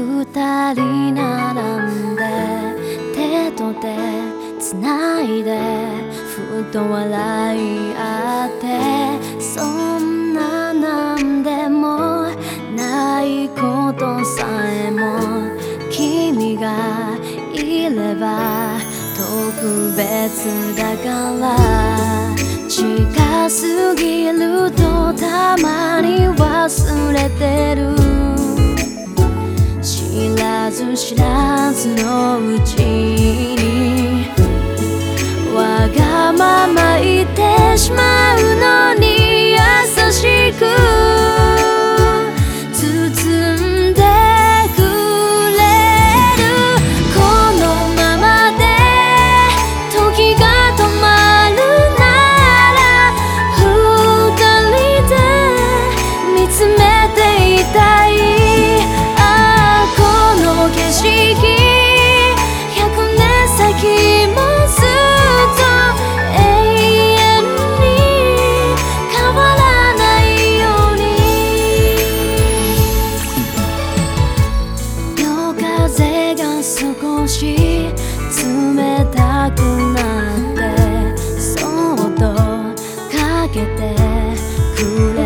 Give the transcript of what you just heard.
二人並んで手と手つないでふと笑い合ってそんななんでもないことさえも君がいれば特別だから近すぎるとたまに忘れてるず知らずのうちに少し冷たくなってそっとかけてくれ